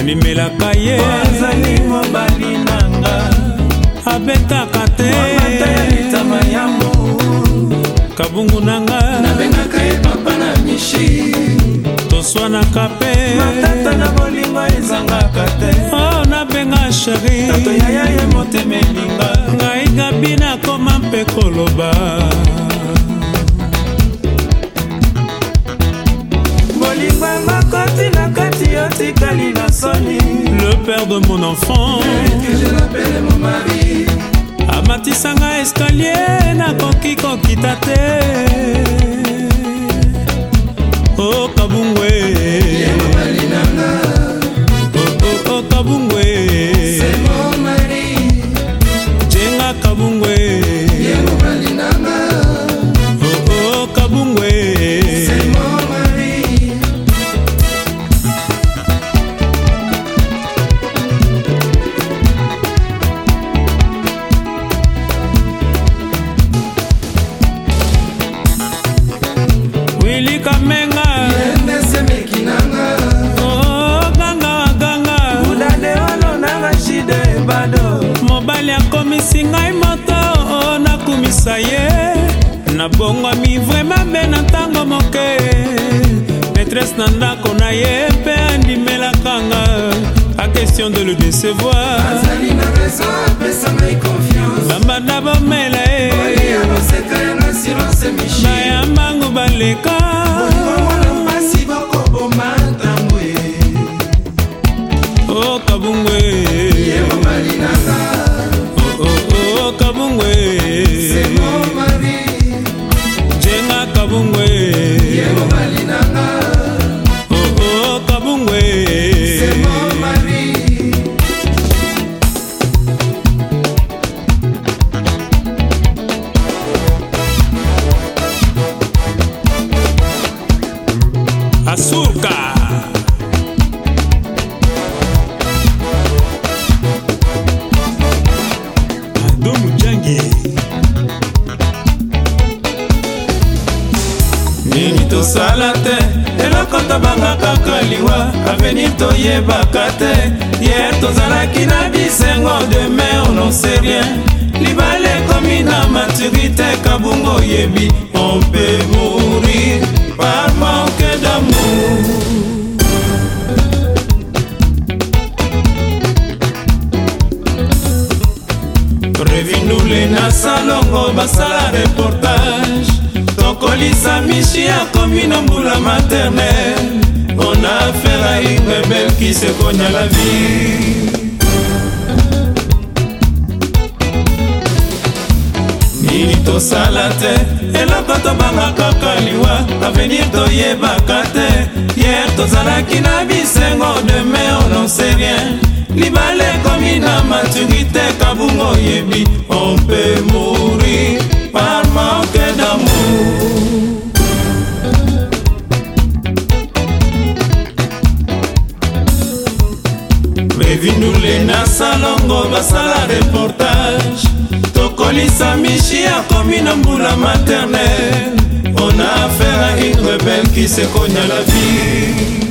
namimelaka ye azali mobali nanga abetaka te litama ya kabungu nanga nabengaka ye papa na mishi toswanaka mpe matata na bolingo ezangaka te o oh, nabenga sheri tato yaya ye motema elinga ngai gabi nakoma mpe koloba mère de mon enfant amatisanga eskalier nakoki kokita te bongami vraimen mbe na ntango moke maîtresse na ndako na ye mpe andimelaka nga a question de le décevoir bambanda bomela e bayambangu baleka o kabungwe oh, oh, oh, kabungwe kabungwe oo oh, oh, kabungwe azurka kosala te eloko tobanga kaka liwa avenir toyebaka te ye tozalaki na bisengo demain on n'en sait rien libala ekomi na maturité kabungo oyebi on peut mourir par manque d'amour revindule na salongo basala reportage mokolisa mishi akomi na mbula maternele on a affaire à une rebelle qui se cogne à la vie nini tosala te eloko tobanga kaka liwa avenir toyebaka te hier tozalaki na bisengo demain on n'en sait rien libala ekomi na maturité kabungo oyebi on peut mourir bevindule na salongo basala reportage tokolisa mishi akomi na mbula maternele on a affaire à une rebelle qui se cogne à la vie